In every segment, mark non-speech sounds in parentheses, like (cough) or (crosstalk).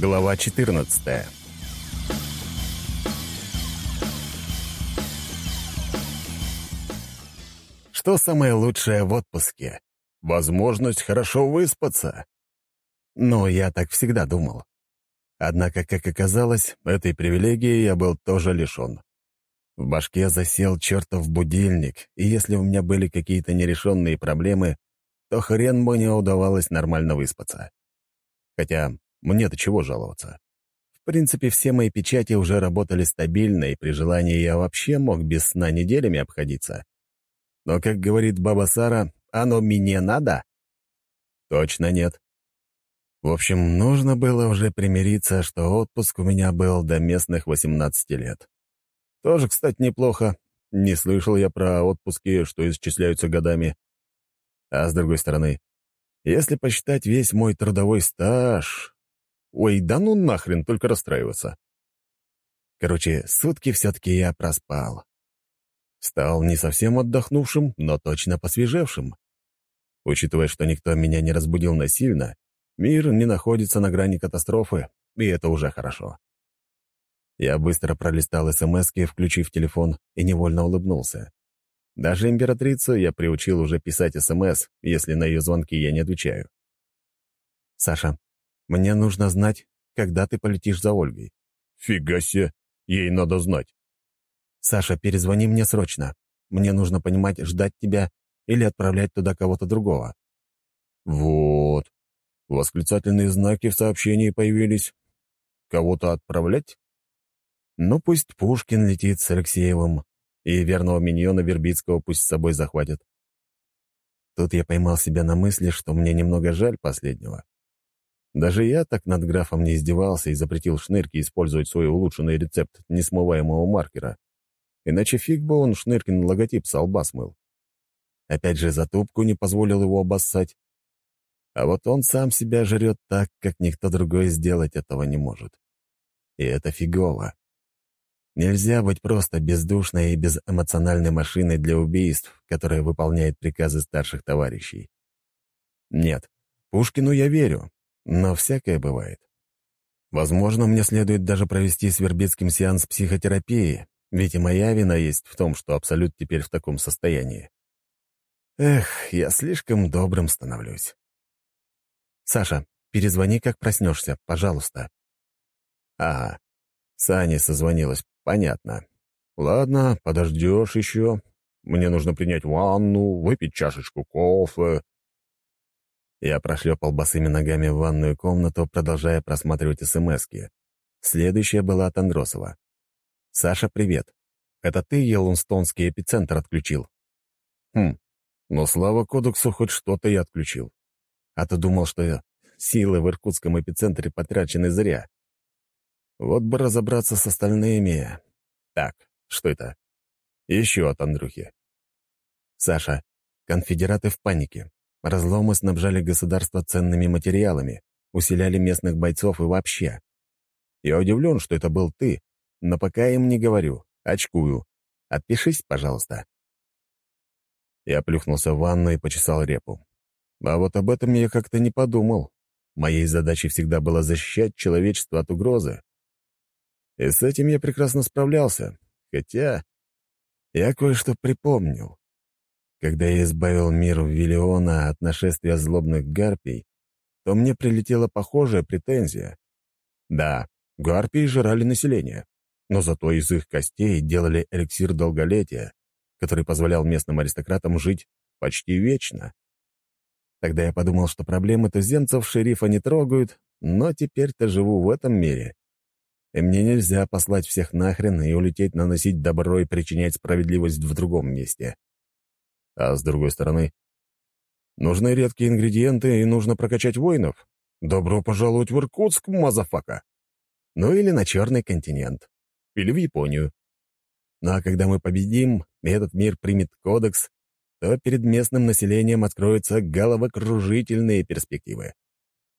Глава 14 Что самое лучшее в отпуске? Возможность хорошо выспаться. Ну, я так всегда думал. Однако, как оказалось, этой привилегии я был тоже лишен. В башке засел чертов будильник, и если у меня были какие-то нерешенные проблемы, то хрен мне удавалось нормально выспаться. Хотя мне-то чего жаловаться? В принципе, все мои печати уже работали стабильно, и при желании я вообще мог без сна неделями обходиться. Но, как говорит баба Сара, оно мне надо? Точно нет. В общем, нужно было уже примириться, что отпуск у меня был до местных 18 лет. Тоже, кстати, неплохо. Не слышал я про отпуски, что исчисляются годами. А с другой стороны, если посчитать весь мой трудовой стаж... Ой, да ну нахрен, только расстраиваться. Короче, сутки все-таки я проспал. Стал не совсем отдохнувшим, но точно посвежевшим. Учитывая, что никто меня не разбудил насильно, мир не находится на грани катастрофы, и это уже хорошо. Я быстро пролистал СМСки, включив телефон, и невольно улыбнулся. Даже императрицу я приучил уже писать СМС, если на ее звонки я не отвечаю. «Саша, мне нужно знать, когда ты полетишь за Ольгой». «Фига себе! Ей надо знать!» «Саша, перезвони мне срочно. Мне нужно понимать, ждать тебя или отправлять туда кого-то другого». «Вот. Восклицательные знаки в сообщении появились. Кого-то отправлять?» Ну, пусть Пушкин летит с Алексеевым, и верного миньона Вербицкого пусть с собой захватит. Тут я поймал себя на мысли, что мне немного жаль последнего. Даже я так над графом не издевался и запретил Шнырке использовать свой улучшенный рецепт несмываемого маркера. Иначе фиг бы он Шныркин логотип с лба смыл. Опять же, затупку не позволил его обоссать. А вот он сам себя жрет так, как никто другой сделать этого не может. И это фигово. Нельзя быть просто бездушной и безэмоциональной машиной для убийств, которая выполняет приказы старших товарищей. Нет, Пушкину я верю, но всякое бывает. Возможно, мне следует даже провести с Вербицким сеанс психотерапии, ведь и моя вина есть в том, что Абсолют теперь в таком состоянии. Эх, я слишком добрым становлюсь. «Саша, перезвони, как проснешься, пожалуйста». «Ага, Саня созвонилась, понятно. Ладно, подождешь еще. Мне нужно принять ванну, выпить чашечку кофе. Я прошлепал босыми ногами в ванную комнату, продолжая просматривать СМСки. Следующая была от Андросова. «Саша, привет. Это ты Йеллоустонский эпицентр отключил?» «Хм, но слава кодексу хоть что-то я отключил. А то думал, что силы в Иркутском эпицентре потрачены зря. Вот бы разобраться с остальными. Так, что это? Еще от Андрюхи. Саша, конфедераты в панике. Разломы снабжали государство ценными материалами, усиляли местных бойцов и вообще. Я удивлен, что это был ты, но пока им не говорю, очкую. Отпишись, пожалуйста. Я плюхнулся в ванну и почесал репу. А вот об этом я как-то не подумал. Моей задачей всегда было защищать человечество от угрозы, и с этим я прекрасно справлялся, хотя я кое-что припомнил. Когда я избавил мир Виллиона от нашествия злобных гарпий, то мне прилетела похожая претензия. Да, гарпии жрали население, но зато из их костей делали эликсир долголетия, который позволял местным аристократам жить почти вечно. Тогда я подумал, что проблемы туземцев шерифа не трогают, но теперь-то живу в этом мире и мне нельзя послать всех нахрен и улететь наносить добро и причинять справедливость в другом месте. А с другой стороны, нужны редкие ингредиенты и нужно прокачать воинов. Добро пожаловать в Иркутск, motherfucker. Ну или на Черный континент. Или в Японию. Ну а когда мы победим, и этот мир примет кодекс, то перед местным населением откроются головокружительные перспективы.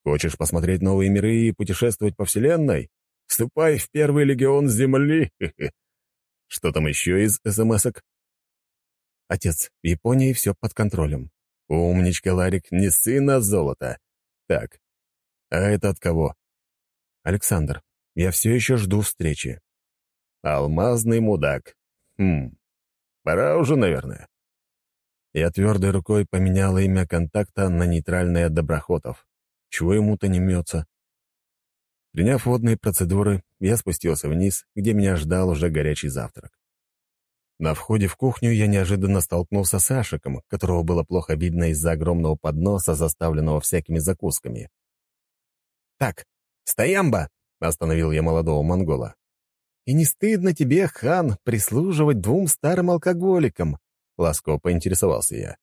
Хочешь посмотреть новые миры и путешествовать по Вселенной? Вступай в первый легион Земли. (laughs) Что там еще из смс-ок? Отец, в Японии все под контролем. Умничка, Ларик, не сын, а золото. Так, а это от кого? «Александр, я все еще жду встречи». «Алмазный мудак. Хм, пора уже, наверное». Я твердой рукой поменял имя контакта на нейтральное Доброхотов. Чего ему-то не мется? Приняв водные процедуры, я спустился вниз, где меня ждал уже горячий завтрак. На входе в кухню я неожиданно столкнулся с Ашиком, которого было плохо видно из-за огромного подноса, заставленного всякими закусками. «Так, стоямба!» — остановил я молодого монгола. «И не стыдно тебе, хан, прислуживать двум старым алкоголикам?» — ласково поинтересовался я.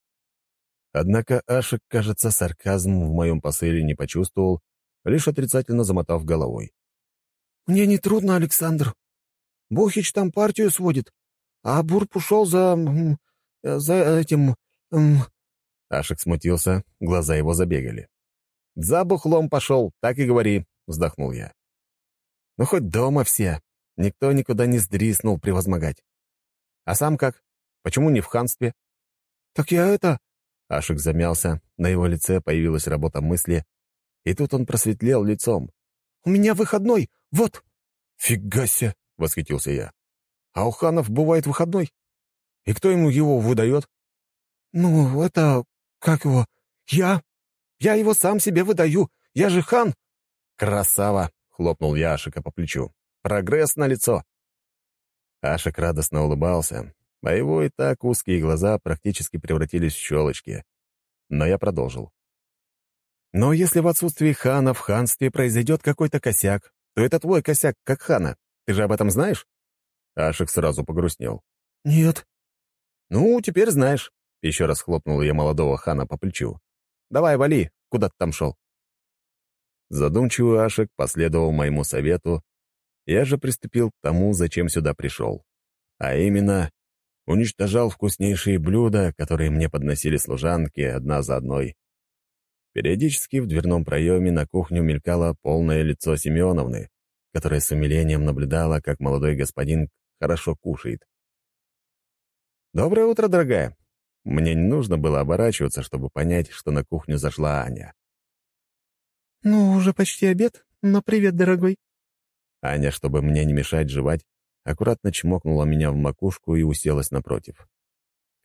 Однако Ашик, кажется, сарказм в моем посыле не почувствовал, лишь отрицательно замотав головой. «Мне не трудно, Александр. Бухич там партию сводит, а Бурп ушел за... за этим... Ашик смутился, глаза его забегали. «За бухлом пошел, так и говори», — вздохнул я. «Ну, хоть дома все. Никто никуда не сдриснул превозмогать. А сам как? Почему не в ханстве?» «Так я это...» Ашик замялся, на его лице появилась работа мысли, и тут он просветлел лицом. «У меня выходной, вот!» «Фига себе!» — восхитился я. «А у ханов бывает выходной? И кто ему его выдает?» «Ну, это... как его? Я? Я его сам себе выдаю. Я же хан!» «Красава!» — хлопнул я Ашика по плечу. «Прогресс на лицо. Ашик радостно улыбался, а его и так узкие глаза практически превратились в щелочки. Но я продолжил. Но если в отсутствии хана в ханстве произойдет какой-то косяк, то это твой косяк, как хана. Ты же об этом знаешь?» Ашик сразу погрустнел. «Нет». «Ну, теперь знаешь», — еще раз хлопнул я молодого хана по плечу. «Давай, вали, куда ты там шел?» Задумчивый Ашик последовал моему совету, я же приступил к тому, зачем сюда пришел. А именно, уничтожал вкуснейшие блюда, которые мне подносили служанки одна за одной. Периодически в дверном проеме на кухню мелькало полное лицо Семеновны, которая с умилением наблюдала, как молодой господин хорошо кушает. «Доброе утро, дорогая!» Мне не нужно было оборачиваться, чтобы понять, что на кухню зашла Аня. «Ну, уже почти обед, но привет, дорогой!» Аня, чтобы мне не мешать жевать, аккуратно чмокнула меня в макушку и уселась напротив.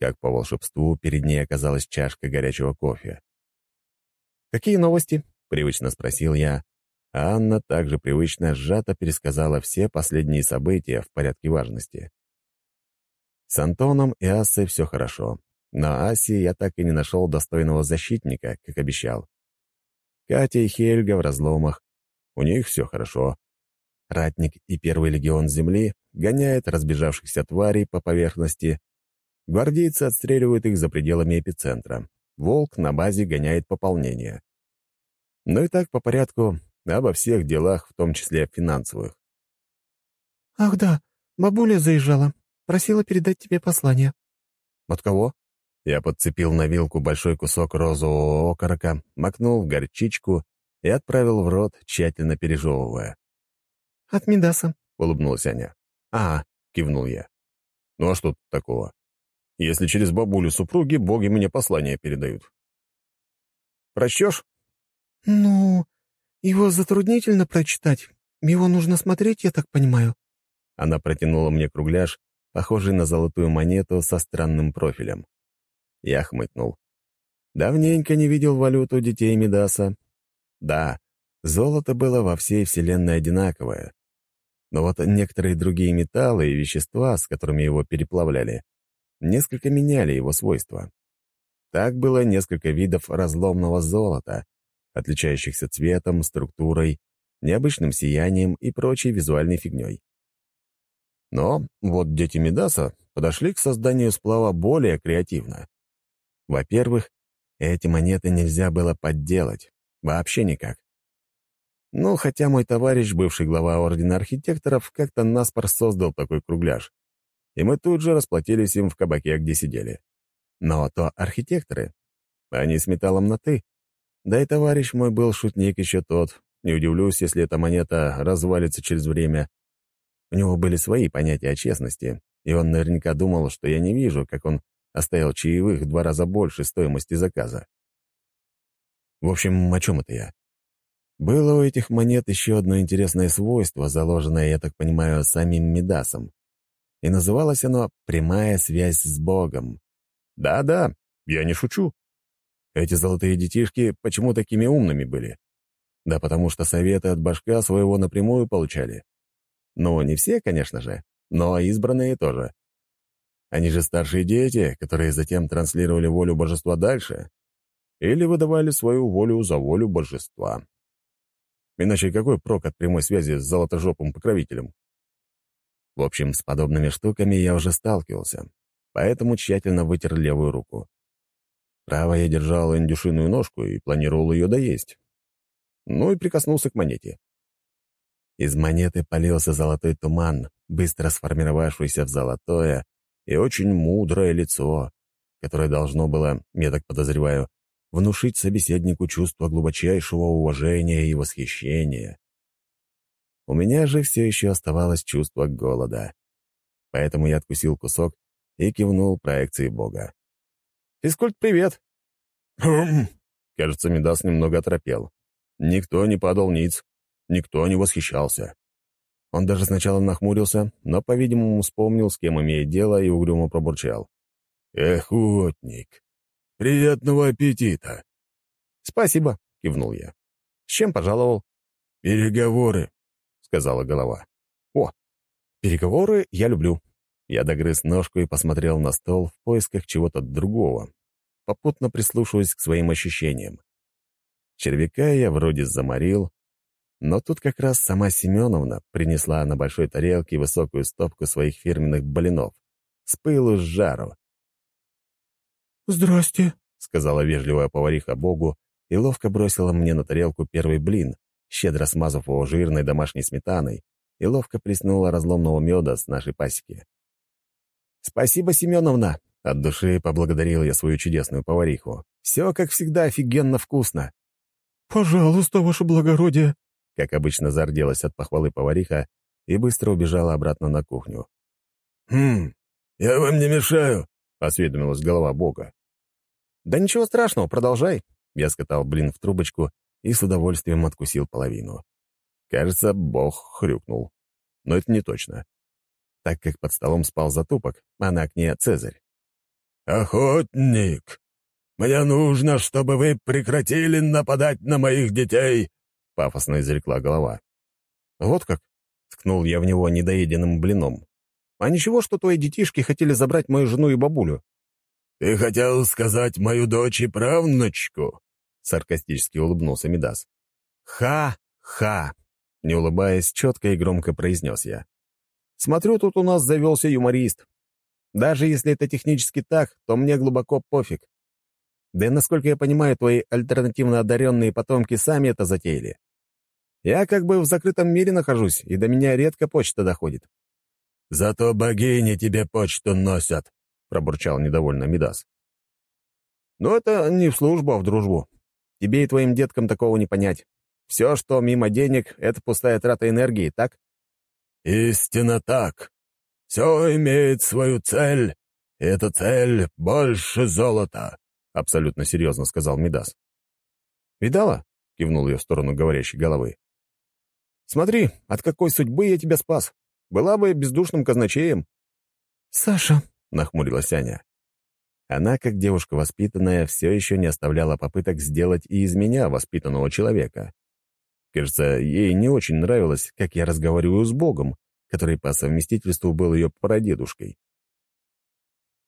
Как по волшебству, перед ней оказалась чашка горячего кофе. «Какие новости?» — привычно спросил я. Анна также привычно сжато пересказала все последние события в порядке важности. С Антоном и Ассой все хорошо, но Асе я так и не нашел достойного защитника, как обещал. Катя и Хельга в разломах, у них все хорошо. Ратник и Первый легион Земли гоняет разбежавшихся тварей по поверхности. Гвардейцы отстреливают их за пределами эпицентра. Волк на базе гоняет пополнение. Ну и так по порядку обо всех делах, в том числе финансовых. «Ах да, бабуля заезжала. Просила передать тебе послание». «От кого?» Я подцепил на вилку большой кусок розового окорока, макнул в горчичку и отправил в рот, тщательно пережевывая. «От Медаса», — улыбнулась Аня. «А», — кивнул я. «Ну а что тут такого? Если через бабулю супруги, боги мне послание передают». «Прочтешь?» «Ну, его затруднительно прочитать. Его нужно смотреть, я так понимаю». Она протянула мне кругляш, похожий на золотую монету со странным профилем. Я хмыкнул. Давненько не видел валюту детей Медаса. Да, золото было во всей Вселенной одинаковое. Но вот некоторые другие металлы и вещества, с которыми его переплавляли, несколько меняли его свойства. Так было несколько видов разломного золота, отличающихся цветом, структурой, необычным сиянием и прочей визуальной фигней. Но вот дети Медаса подошли к созданию сплава более креативно. Во-первых, эти монеты нельзя было подделать. Вообще никак. Ну, хотя мой товарищ, бывший глава Ордена Архитекторов, как-то наспор создал такой кругляш. И мы тут же расплатились им в кабаке, где сидели. Но то архитекторы. Они с металлом на «ты». Да и товарищ мой был шутник еще тот. Не удивлюсь, если эта монета развалится через время. У него были свои понятия о честности, и он наверняка думал, что я не вижу, как он оставил чаевых в два раза больше стоимости заказа. В общем, о чем это я? Было у этих монет еще одно интересное свойство, заложенное, я так понимаю, самим Медасом. И называлось оно «прямая связь с Богом». Да-да, я не шучу. Эти золотые детишки почему такими умными были? Да потому что советы от башка своего напрямую получали. Ну, не все, конечно же, но избранные тоже. Они же старшие дети, которые затем транслировали волю божества дальше или выдавали свою волю за волю божества. Иначе какой прок от прямой связи с золотожопым покровителем? В общем, с подобными штуками я уже сталкивался, поэтому тщательно вытер левую руку. Правой я держал индюшиную ножку и планировал ее доесть. Ну и прикоснулся к монете. Из монеты полился золотой туман, быстро сформировавшийся в золотое и очень мудрое лицо, которое должно было, я так подозреваю, внушить собеседнику чувство глубочайшего уважения и восхищения. У меня же все еще оставалось чувство голода. Поэтому я откусил кусок и кивнул проекции Бога. «Физкульт, привет!» «Хм!» Кажется, Медас немного оторопел. Никто не падал ниц, никто не восхищался. Он даже сначала нахмурился, но, по-видимому, вспомнил, с кем имеет дело, и угрюмо пробурчал. «Охотник! Приятного аппетита!» «Спасибо», — кивнул я. «С чем пожаловал?» «Переговоры», — сказала голова. «О, переговоры я люблю». Я догрыз ножку и посмотрел на стол в поисках чего-то другого, попутно прислушиваясь к своим ощущениям. Червяка я вроде заморил, но тут как раз сама Семеновна принесла на большой тарелке высокую стопку своих фирменных блинов. С пылу с жару. «Здрасте», — сказала вежливая повариха Богу и ловко бросила мне на тарелку первый блин, щедро смазав его жирной домашней сметаной, и ловко плеснула разломного меда с нашей пасеки. «Спасибо, Семеновна!» — от души поблагодарил я свою чудесную повариху. «Все, как всегда, офигенно вкусно!» «Пожалуйста, ваше благородие!» Как обычно зарделась от похвалы повариха и быстро убежала обратно на кухню. «Хм, я вам не мешаю?» — осведомилась голова Бога. «Да ничего страшного, продолжай». Я скатал блин в трубочку и с удовольствием откусил половину. Кажется, бог хрюкнул. Но это не точно, так как под столом спал затупок, а на окне Цезарь. «Охотник, мне нужно, чтобы вы прекратили нападать на моих детей!» — пафосно изрекла голова. «Вот как?» — ткнул я в него недоеденным блином. «А ничего, что твои детишки хотели забрать мою жену и бабулю?» «Ты хотел сказать мою дочь и правнучку?» — саркастически улыбнулся Мидас. «Ха-ха!» — не улыбаясь, четко и громко произнес я. «Смотрю, тут у нас завелся юморист. Даже если это технически так, то мне глубоко пофиг. Да и, насколько я понимаю, твои альтернативно одаренные потомки сами это затеяли. Я как бы в закрытом мире нахожусь, и до меня редко почта доходит». «Зато богини тебе почту носят», — пробурчал недовольно Мидас. «Но это не в службу, а в дружбу. Тебе и твоим деткам такого не понять. Все, что мимо денег, — это пустая трата энергии, так?» «Истинно так. Все имеет свою цель, и эта цель больше золота», — абсолютно серьезно сказал Мидас. «Видала?» — кивнул я в сторону говорящей головы. «Смотри, от какой судьбы я тебя спас. Была бы бездушным казначеем». «Саша», — нахмурилась Аня. Она, как девушка воспитанная, все еще не оставляла попыток сделать и из меня воспитанного человека. Кажется, ей не очень нравилось, как я разговариваю с Богом, который по совместительству был ее прадедушкой.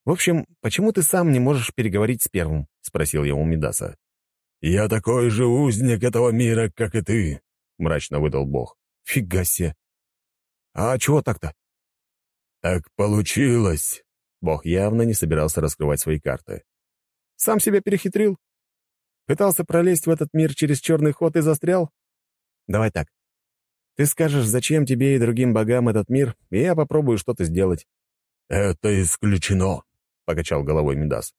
«В общем, почему ты сам не можешь переговорить с первым?» — спросил я у Мидаса. «Я такой же узник этого мира, как и ты», — мрачно выдал Бог. «Фига себе! А чего так-то?» «Так получилось. Бог явно не собирался раскрывать свои карты. «Сам себя перехитрил? Пытался пролезть в этот мир через черный ход и застрял? Давай так. Ты скажешь, зачем тебе и другим богам этот мир, и я попробую что-то сделать». «Это исключено», — покачал головой Мидас.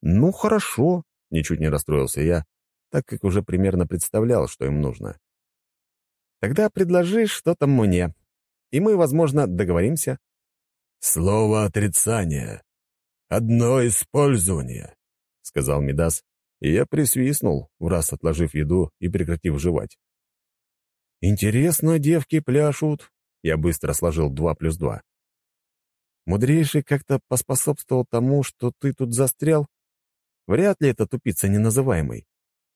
«Ну, хорошо», — ничуть не расстроился я, так как уже примерно представлял, что им нужно. «Тогда предложи что-то мне, и мы, возможно, договоримся». «Слово отрицания. Одно использование», — сказал Мидас И я присвистнул, в раз отложив еду и прекратив жевать. «Интересно, девки пляшут». Я быстро сложил два плюс два. Мудрейший как-то поспособствовал тому, что ты тут застрял? Вряд ли это тупица неназываемый.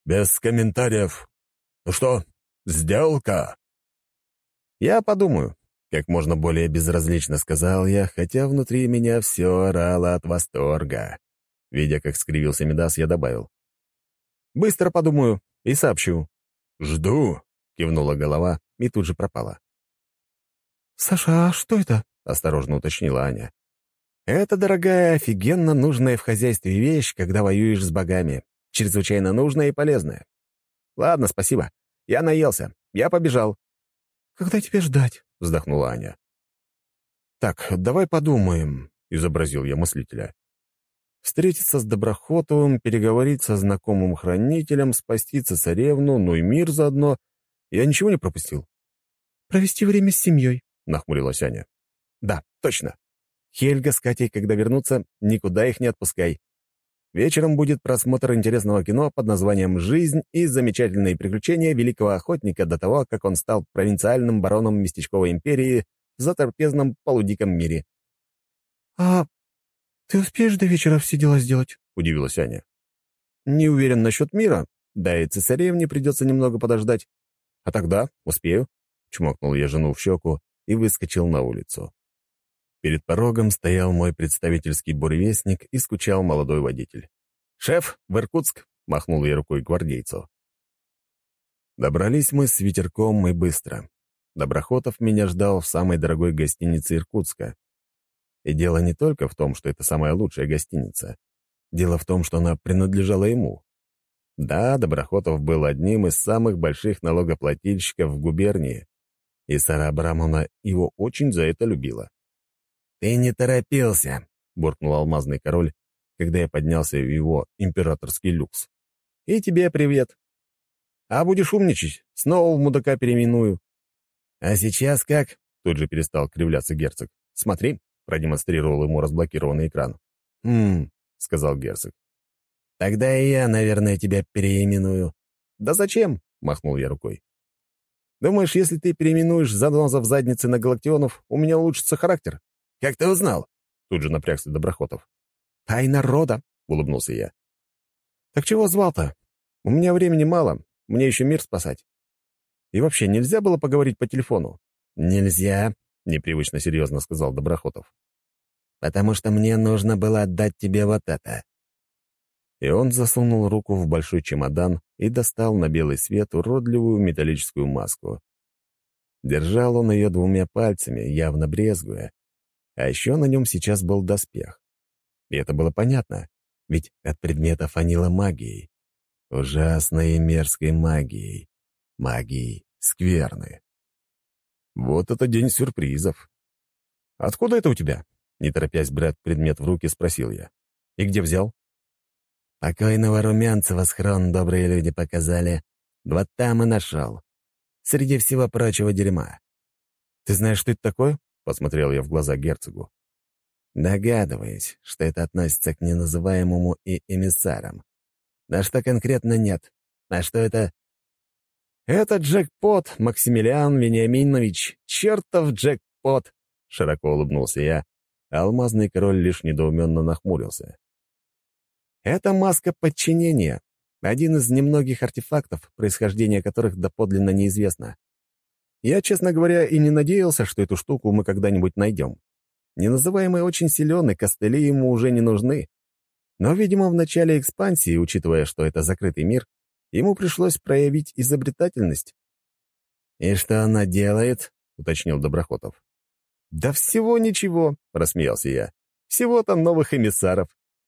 «Без комментариев. Ну что, сделка?» «Я подумаю», — как можно более безразлично сказал я, хотя внутри меня все орало от восторга. Видя, как скривился Медас, я добавил. «Быстро подумаю и сообщу». «Жду», — кивнула голова и тут же пропала. «Саша, а что это?» — осторожно уточнила Аня. «Это, дорогая, офигенно нужная в хозяйстве вещь, когда воюешь с богами. Чрезвычайно нужная и полезная. Ладно, спасибо. Я наелся. Я побежал». «Когда тебе ждать?» — вздохнула Аня. «Так, давай подумаем», — изобразил я мыслителя. «Встретиться с Доброхотовым, переговорить со знакомым хранителем, спасти цесаревну, ну и мир заодно. Я ничего не пропустил?» «Провести время с семьей», — нахмурилась Аня. «Да, точно. Хельга с Катей, когда вернутся, никуда их не отпускай. Вечером будет просмотр интересного кино под названием «Жизнь и замечательные приключения великого охотника до того, как он стал провинциальным бароном местечковой империи в заторпезном полудиком мире». «А ты успеешь до вечера все дела сделать?» — удивилась Аня. «Не уверен насчет мира. Да и цесаревне придется немного подождать. А тогда успею», — чмокнул я жену в щеку и выскочил на улицу. Перед порогом стоял мой представительский буревестник и скучал молодой водитель. «Шеф, в Иркутск!» — махнул я рукой гвардейцу. Добрались мы с ветерком и быстро. Доброхотов меня ждал в самой дорогой гостинице Иркутска. И дело не только в том, что это самая лучшая гостиница. Дело в том, что она принадлежала ему. Да, Доброхотов был одним из самых больших налогоплательщиков в губернии, и Сара Абрамовна его очень за это любила. «Ты не торопился», — буркнул алмазный король, когда я поднялся в его императорский люкс. «И тебе привет. А будешь умничать, снова в мудака переименую». «А сейчас как?» — тут же перестал кривляться герцог. «Смотри», — продемонстрировал ему разблокированный экран. «Хм», — сказал герцог. «Тогда и я, наверное, тебя переименую». «Да зачем?» — махнул я рукой. «Думаешь, если ты переименуешь заноза в заднице на галактионов, у меня улучшится характер?» «Как ты узнал?» — тут же напрягся Доброхотов. «Тайна рода», — улыбнулся я. «Так чего звал-то? У меня времени мало, мне еще мир спасать. И вообще, нельзя было поговорить по телефону?» «Нельзя», — непривычно серьезно сказал Доброхотов. «Потому что мне нужно было отдать тебе вот это». И он засунул руку в большой чемодан и достал на белый свет уродливую металлическую маску. Держал он ее двумя пальцами, явно брезгуя, а еще на нем сейчас был доспех. И это было понятно, ведь от предмета фанило магией. Ужасной и мерзкой магией. Магией скверны. Вот это день сюрпризов. «Откуда это у тебя?» Не торопясь брать предмет в руки, спросил я. «И где взял?» «Покойного Румянцева схрон добрые люди показали. Вот там и нашел. Среди всего прочего дерьма». «Ты знаешь, что это такое?» — посмотрел я в глаза герцогу. Догадываясь, что это относится к неназываемому и эмиссарам. На что конкретно нет? А что это? «Это джекпот, Максимилиан Вениаминович, чертов джекпот!» — широко улыбнулся я, алмазный король лишь недоуменно нахмурился. «Это маска подчинения, один из немногих артефактов, происхождение которых доподлинно неизвестно. Я, честно говоря, и не надеялся, что эту штуку мы когда-нибудь найдем. Неназываемый очень силен, и костыли ему уже не нужны. Но, видимо, в начале экспансии, учитывая, что это закрытый мир, ему пришлось проявить изобретательность. «И что она делает?» — уточнил Доброхотов. «Да всего ничего», — рассмеялся я. «Всего там новых эмиссаров».